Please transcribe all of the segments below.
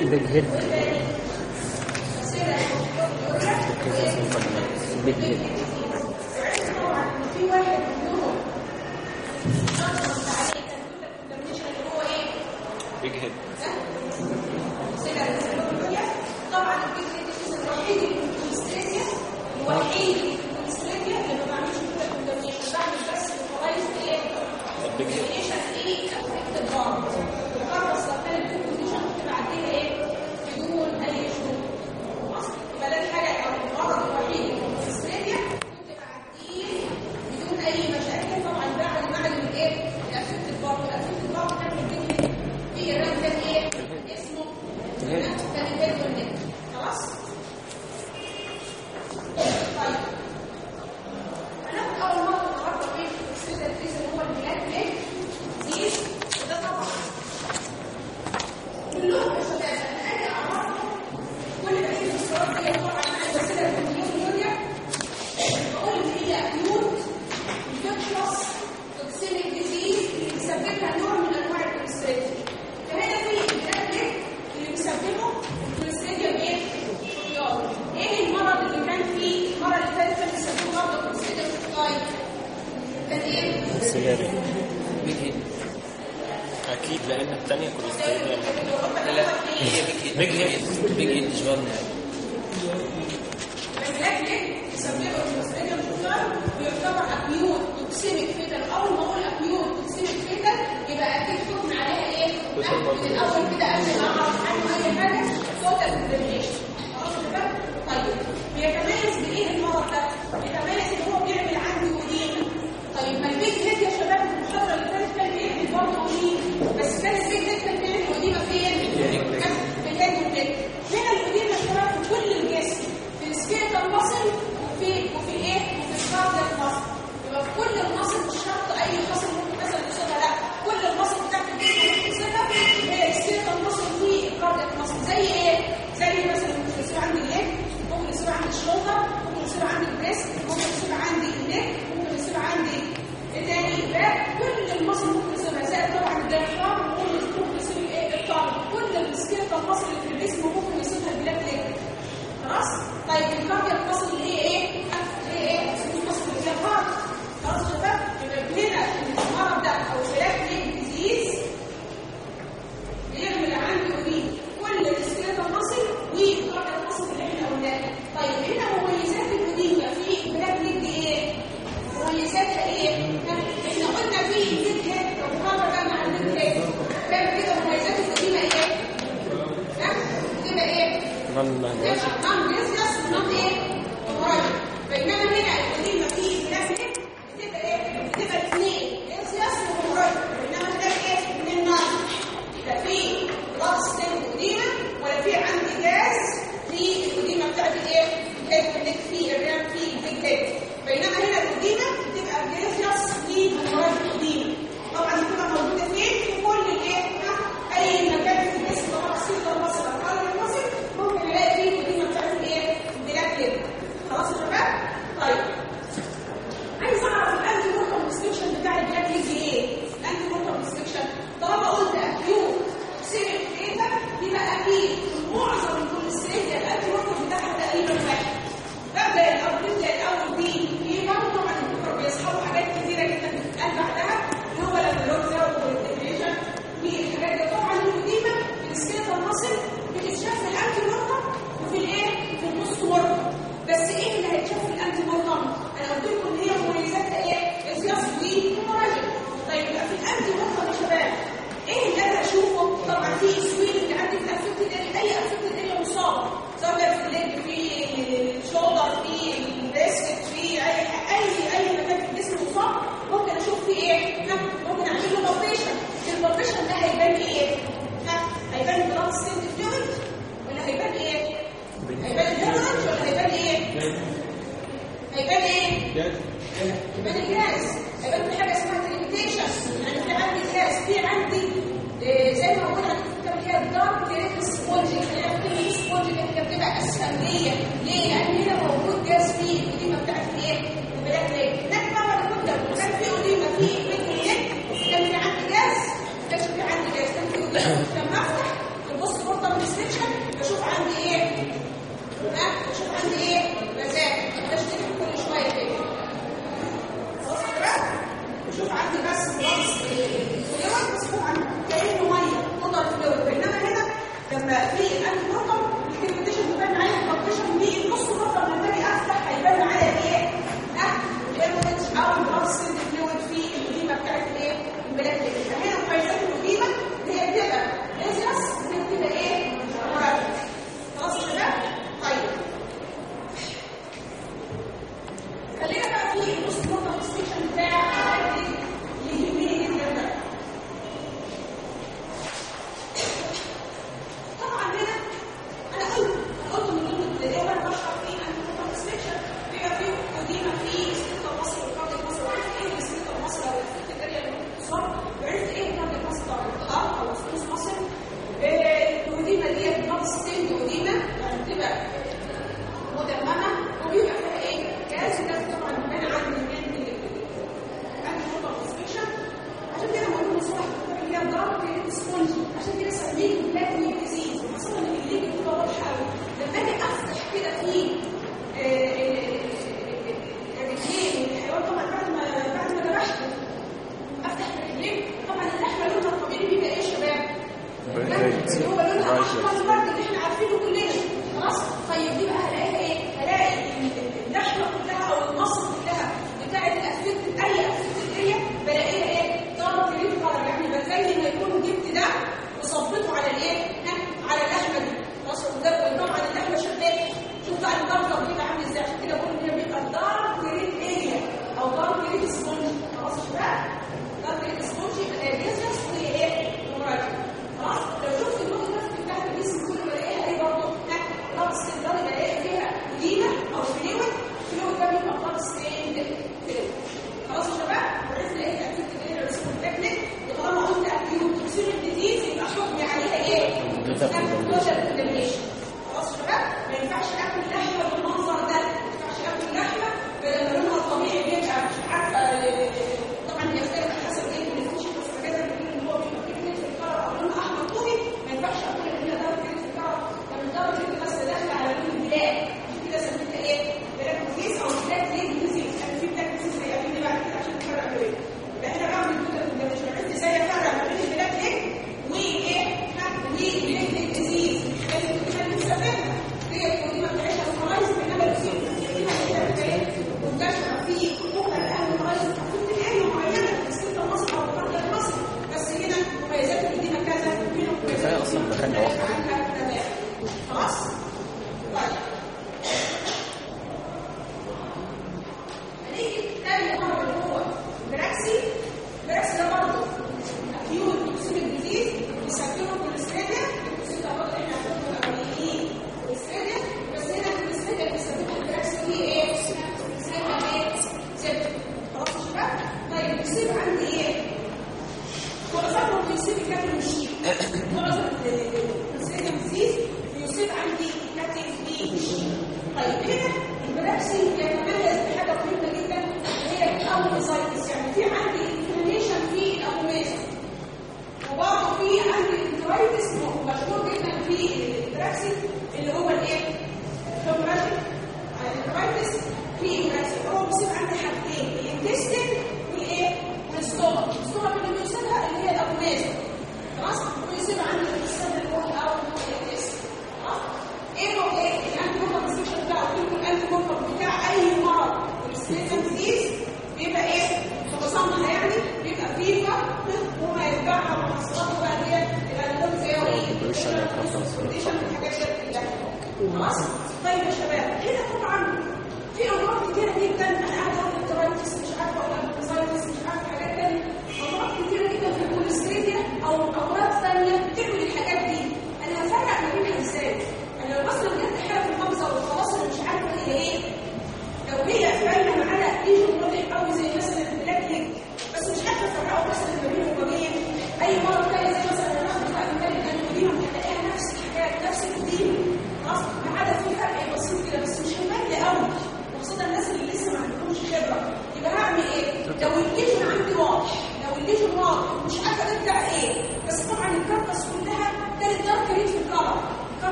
in the. Big hit.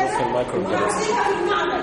yourself in microminutes.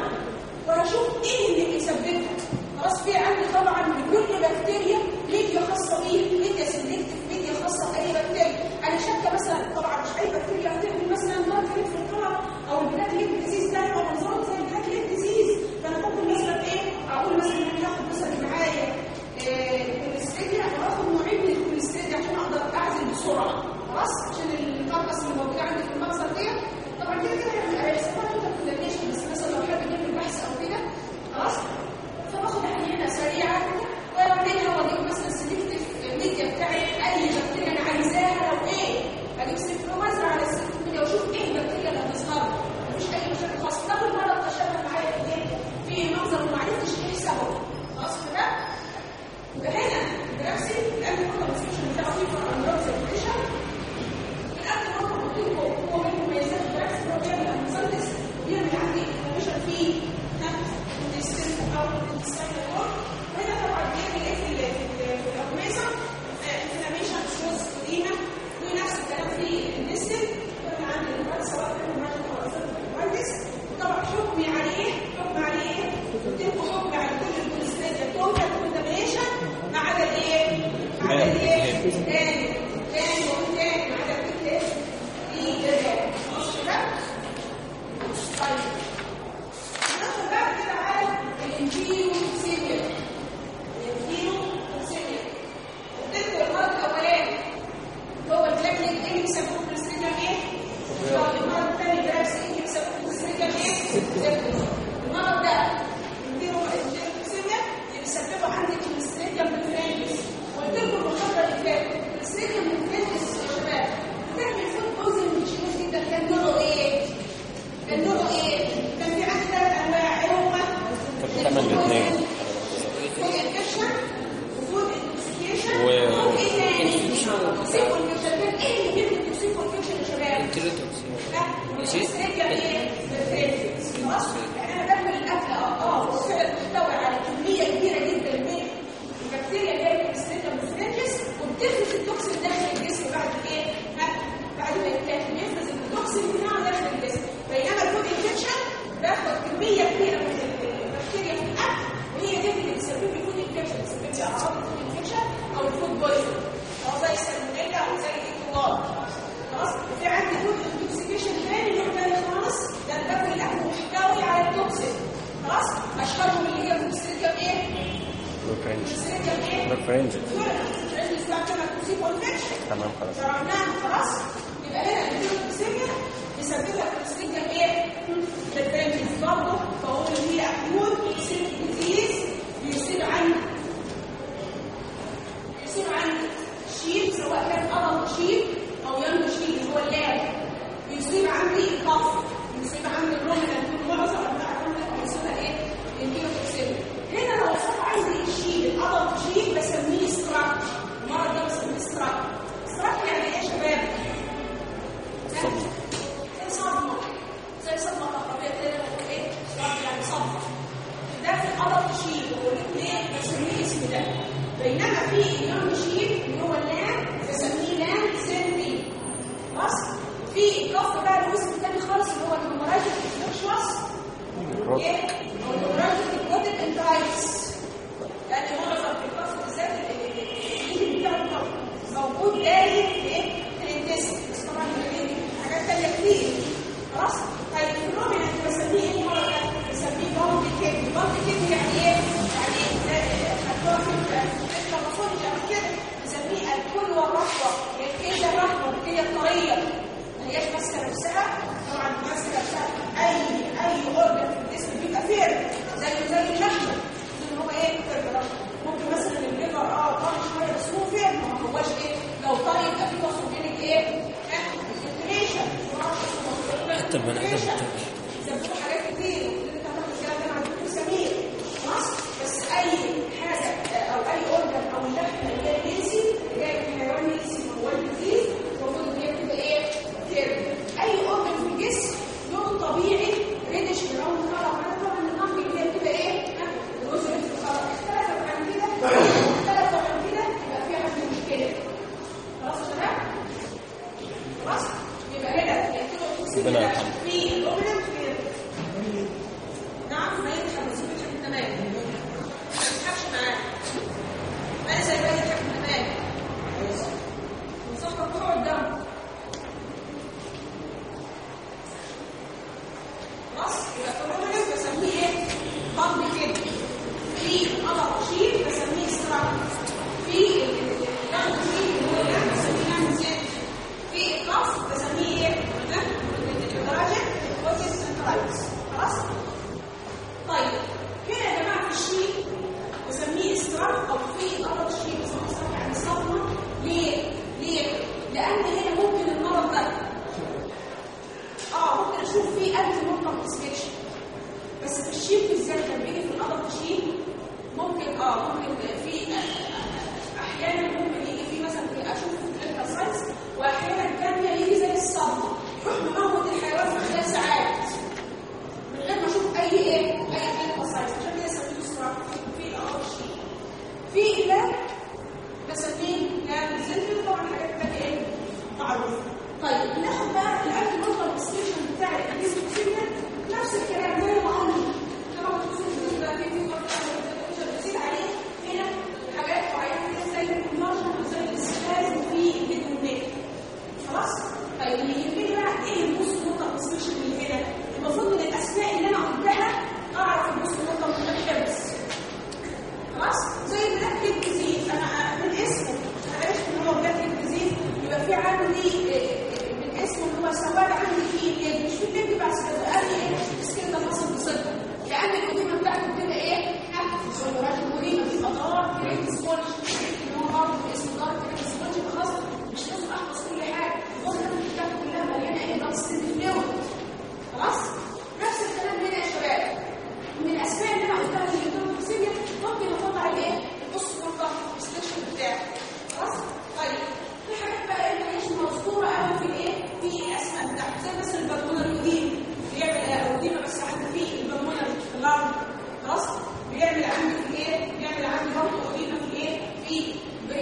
بنسميه اسم ده. بينما في ال young sheep اللي هو ال lamb بسميه lamb dysentery خلاص في ال calf بقى له الثاني خالص اللي هو ال hemorrhagic infections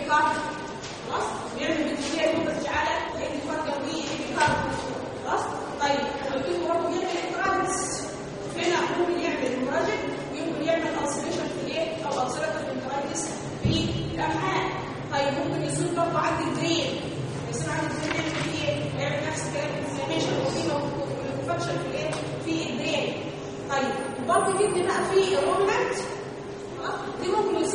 كارد خلاص بيعمل بكتيريا يكون استعاله لأن الفرد جوي كارد خلاص طيب قلت لكم برضه بيعمل الترانس هنا ممكن يعمل مراجع ويمكن يعمل اوسيليشن في الايه أو اوسيليشن في الترانس في الامعاء طيب ممكن يصير برضه عندي درين يصير عندي درين يعمل إيه؟ يعمل نفس الكلام الانفلاميشن وفي فانكشن في الايه؟ في الدرين طيب وبرضه جبت بقى في الرومنت آه، دي ممكن يصير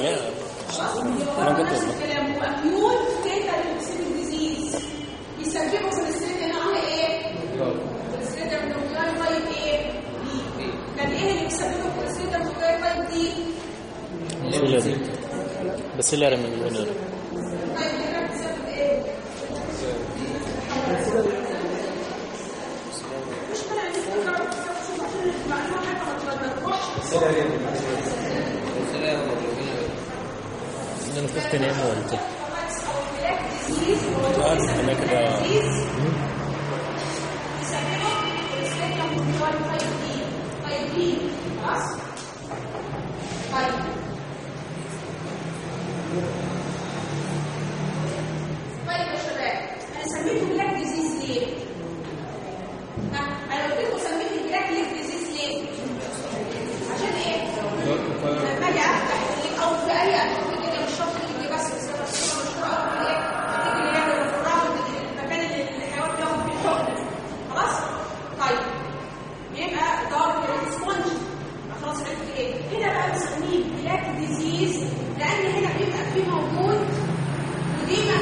ادريها أنا كنت بيسببوا في السن نوع إيه؟ السيتامينوكلاي تايب إيه؟ دي كان إيه اللي بيسببه في السيتامينوكلاي تايب دي؟ بسيلر بسيلر من tenemos.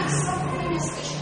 Yes.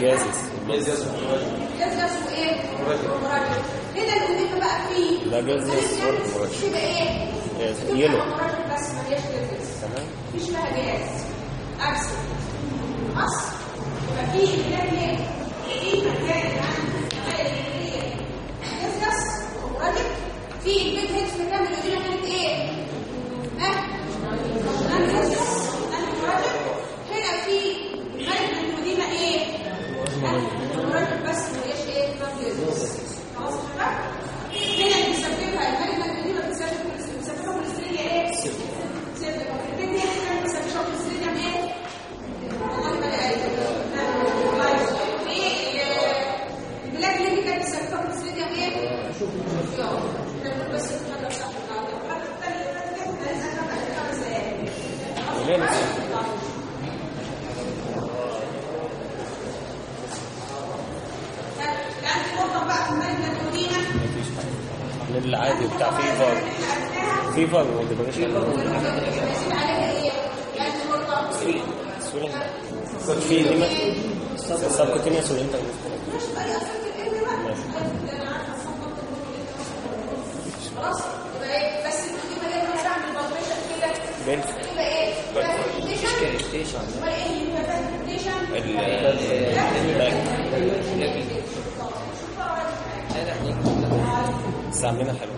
جازس جازس وايه؟ ومراجع ليه ده بقى فيه؟ لا جازس ومراجع يبقى إيه؟ يلو بس ملياش جازس تمام؟ مفيش لها جاز اكسل اصل ليه العادي بتاع فيفر فيفر وديكوريشن في ليميت سبكوتينيوس والانتر ماشي بس بين بس عاملينها حلوة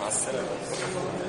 مع السلامة.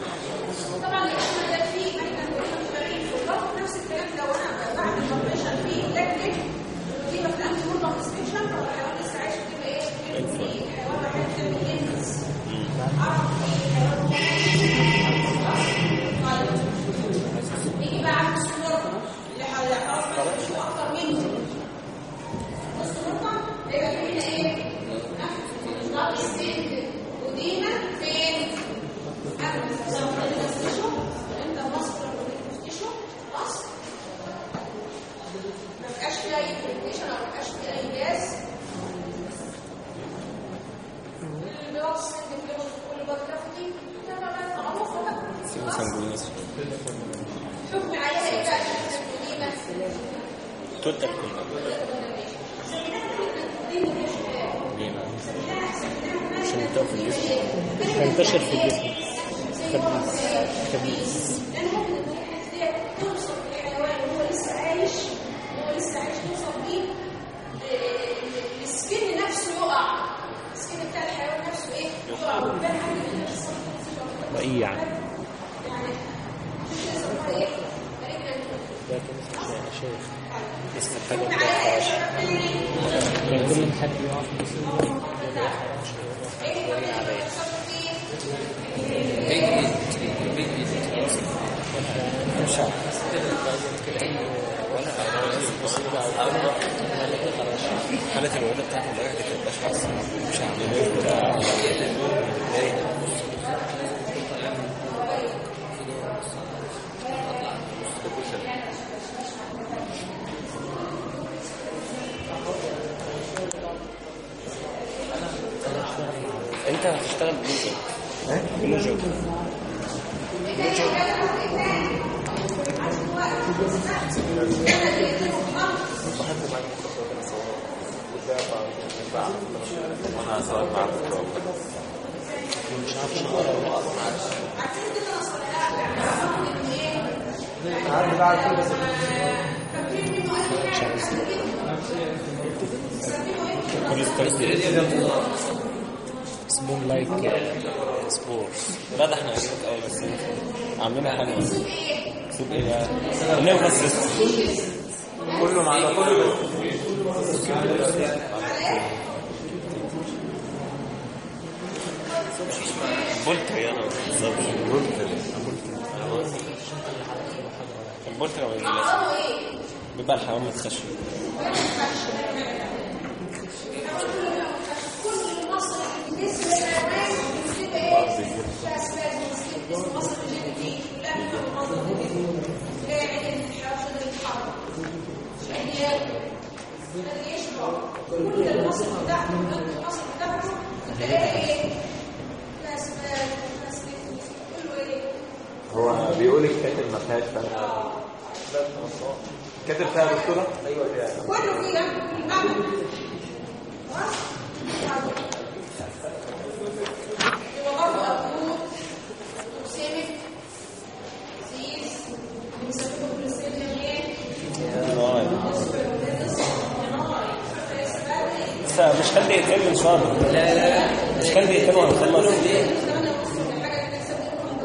حالة الولادة بتاعت الولادة دي كانت أشخاص مش عاملين ولا أنت هتشتغل بلوجو إيه؟ بلوجو وأنا هصور معك مش عارف شو عارف بعد بس spoon like spores لا ده إحنا عاملين قوي بس عاملينها حلوة سوق إيه؟ بقى؟ النيوكاس كله مع كله. poultry أنا بالظبط poultry. ال poultry ما بينزلش بيبقى هو بيقول الكاتب ما فيهاش بقى كاتب فيها دكتورة؟ أيوه فيها. كله فيه المعنى خلاص بس مش كان دقيقتين من شهر لا لا مش كان دقيقتين وهنخلص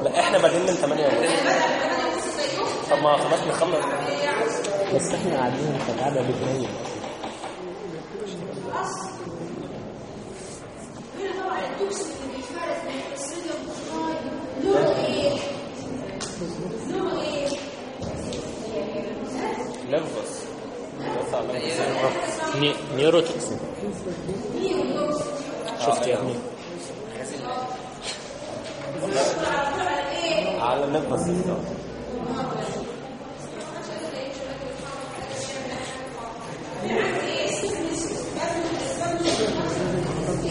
لا إحنا بادئين من 8 ونص طب ما خلاص نخلص. بس إحنا قاعدين في قاعدة بدائيه هنا طبعا التوكسين اللي بيتفرز من الصوديوم كلورايد لونه إيه؟ لونه إيه؟ نفس بس على نفس. ني- neurotoxin شفت يا ابني. على النفس اوكجو خلاص خلاص إحنا هنتكلم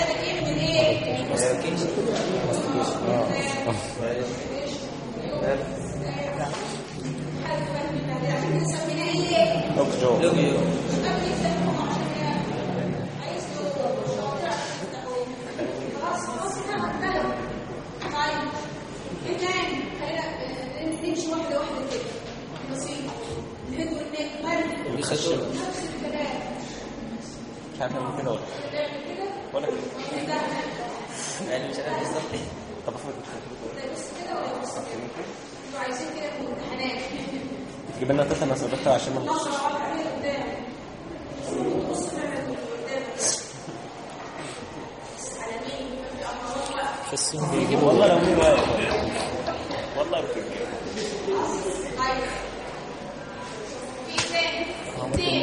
طيب إيه تاني خلينا نمشي واحدة واحدة كده بسيط الهيد والنيك مالك بيخشب نفس الكلام مش عارف اعمل كده ولا ولا كده ده يعني مش عارف بالظبط طب افرض أنتوا عايزين كده في الامتحانات تجيب لنا تسع مسافات عشان ما نشر والله لو مين واقف والله بتجيب طيب في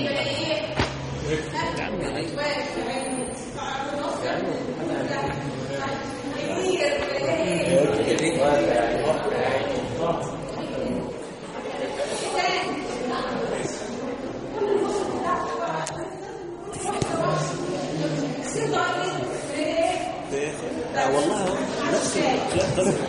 Yeah.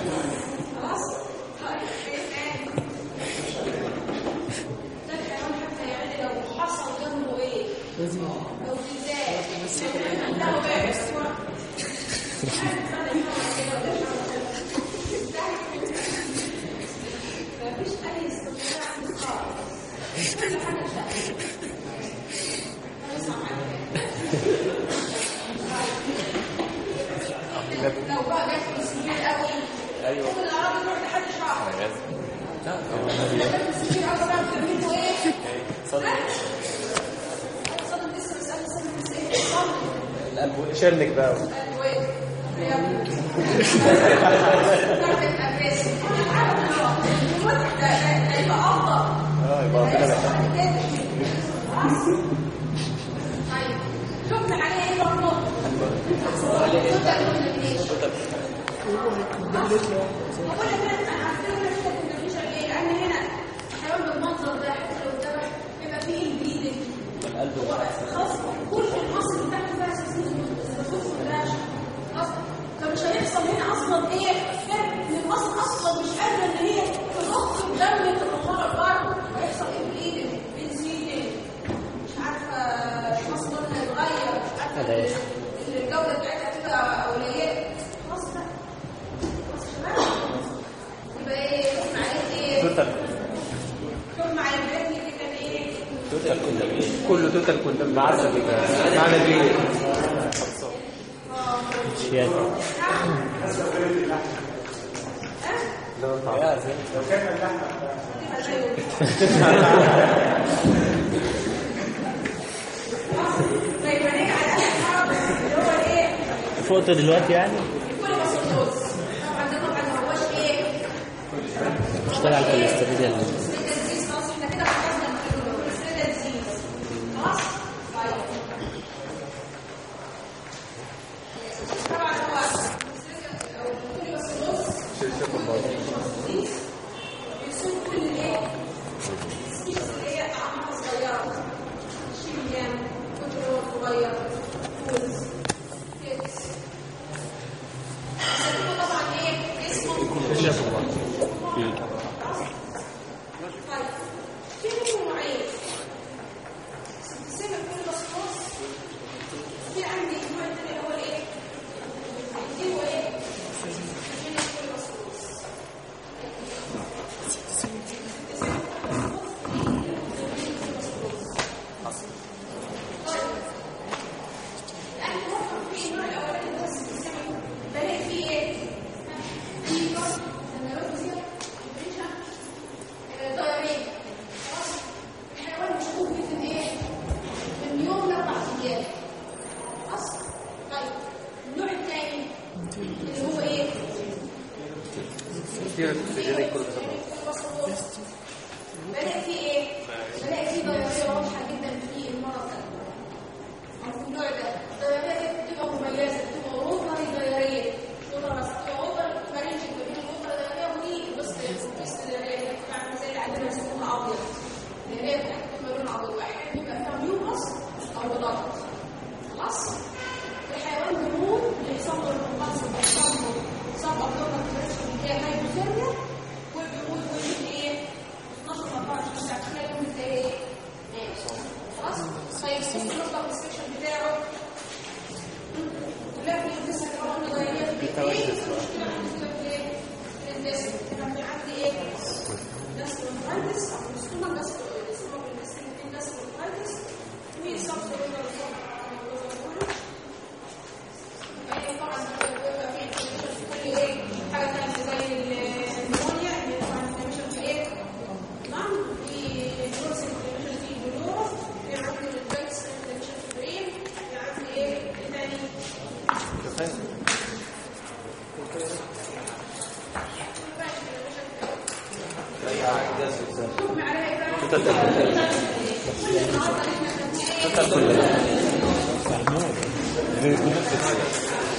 شفنا عليه إيه مطلوب بقول لك أنا عارفين كنا في شيء لأن هنا الحيوان بالمنظر ده حتى لو اتذبح بيبقى فيه ال bleeding خلاص كل ال muscle بتاعته أساسا خلاص فمش هيحصل هنا أصلا إيه فرق ان ال muscle أصلا مش قادرة إن هي تضخ الدم تتطهر بره هيحصل إيه؟ هذا إيه الجوده بتاعتها يبقى إيه إيه كله كله توتال كله مع عدد معنى بيه لو كان اللحمه فوتو دلوقتي يعني؟ اشتغل على الاستراتيجية